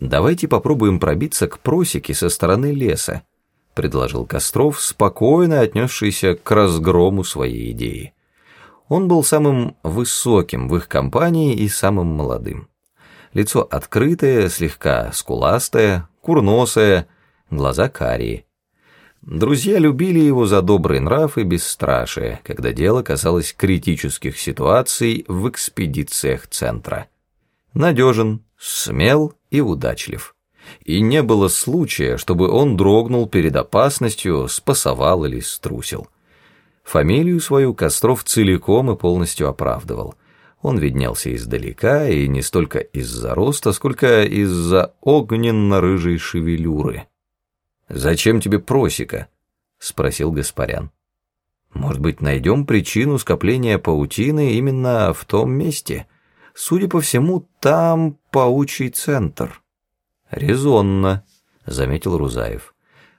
«Давайте попробуем пробиться к просеке со стороны леса», — предложил Костров, спокойно отнесшийся к разгрому своей идеи. Он был самым высоким в их компании и самым молодым. Лицо открытое, слегка скуластое, курносое, глаза карие. Друзья любили его за добрый нрав и бесстрашие, когда дело касалось критических ситуаций в экспедициях центра. Надежен, смел и удачлив. И не было случая, чтобы он дрогнул перед опасностью, спасовал или струсил. Фамилию свою Костров целиком и полностью оправдывал. Он виднелся издалека, и не столько из-за роста, сколько из-за огненно-рыжей шевелюры. «Зачем тебе просека?» — спросил Гаспарян. «Может быть, найдем причину скопления паутины именно в том месте?» Судя по всему, там паучий центр. Резонно, заметил Рузаев.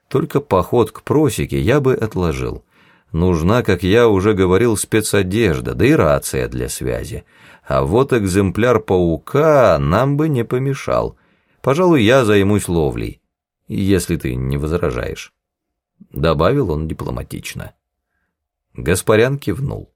Только поход к просеке я бы отложил. Нужна, как я уже говорил, спецодежда, да и рация для связи. А вот экземпляр паука нам бы не помешал. Пожалуй, я займусь ловлей, если ты не возражаешь. Добавил он дипломатично. Гаспарян кивнул.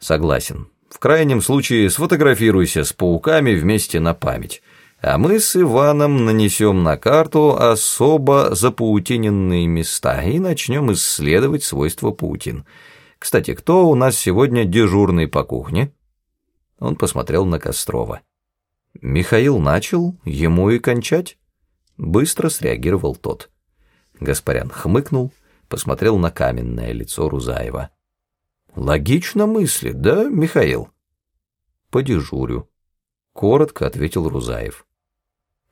Согласен, в крайнем случае сфотографируйся с пауками вместе на память, а мы с Иваном нанесем на карту особо запаутиненные места и начнем исследовать свойства паутин. Кстати, кто у нас сегодня дежурный по кухне?» Он посмотрел на Кострова. «Михаил начал, ему и кончать?» Быстро среагировал тот. Гаспарян хмыкнул, посмотрел на каменное лицо Рузаева. Логично мыслит, да, Михаил? Подежурю. Коротко ответил Рузаев.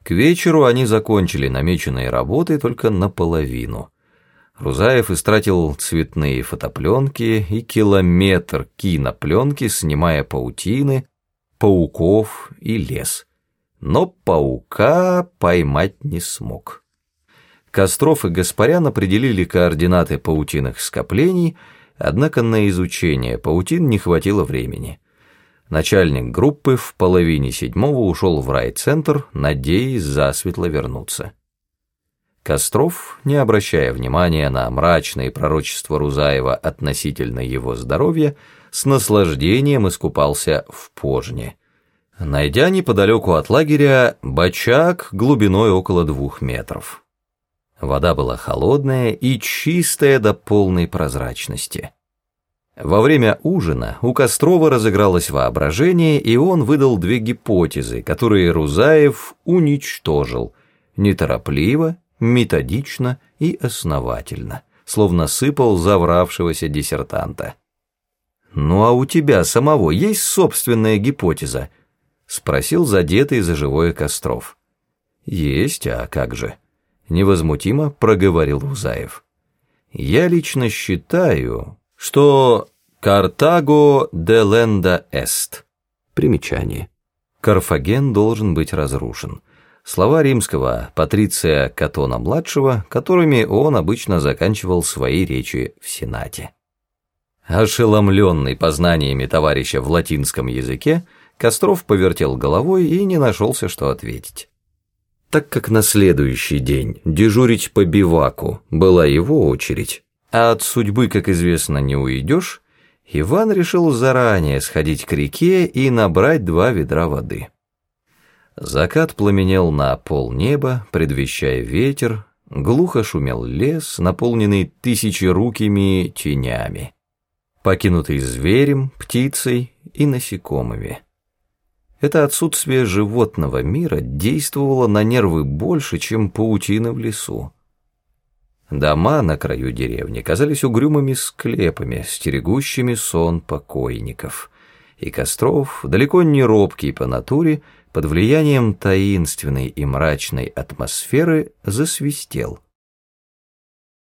К вечеру они закончили намеченные работы только наполовину. Рузаев истратил цветные фотопленки и километр кинопленки, снимая паутины, пауков и лес. Но паука поймать не смог. Костров и Гаспарян определили координаты паутиных скоплений — Однако на изучение паутин не хватило времени. Начальник группы в половине седьмого ушел в райцентр, надеясь засветло вернуться. Костров, не обращая внимания на мрачные пророчества Рузаева относительно его здоровья, с наслаждением искупался в пожне. Найдя неподалеку от лагеря бачак глубиной около двух метров. Вода была холодная и чистая до полной прозрачности. Во время ужина у Кострова разыгралось воображение, и он выдал две гипотезы, которые Рузаев уничтожил неторопливо, методично и основательно, словно сыпал завравшегося диссертанта. «Ну а у тебя самого есть собственная гипотеза?» — спросил задетый за живое Костров. «Есть, а как же?» Невозмутимо проговорил Рузаев. Я лично считаю, что Картаго де ленда эст. Примечание. Карфаген должен быть разрушен. Слова римского Патриция Катона-младшего, которыми он обычно заканчивал свои речи в Сенате. Ошеломленный познаниями товарища в латинском языке, Костров повертел головой и не нашелся, что ответить. Так как на следующий день дежурить по биваку была его очередь, а от судьбы, как известно, не уйдешь, Иван решил заранее сходить к реке и набрать два ведра воды. Закат пламенел на пол неба, предвещая ветер, глухо шумел лес, наполненный тысячерукими тенями, покинутый зверем, птицей и насекомыми. Это отсутствие животного мира действовало на нервы больше, чем паутина в лесу. Дома на краю деревни казались угрюмыми склепами, стерегущими сон покойников. И Костров, далеко не робкий по натуре, под влиянием таинственной и мрачной атмосферы засвистел.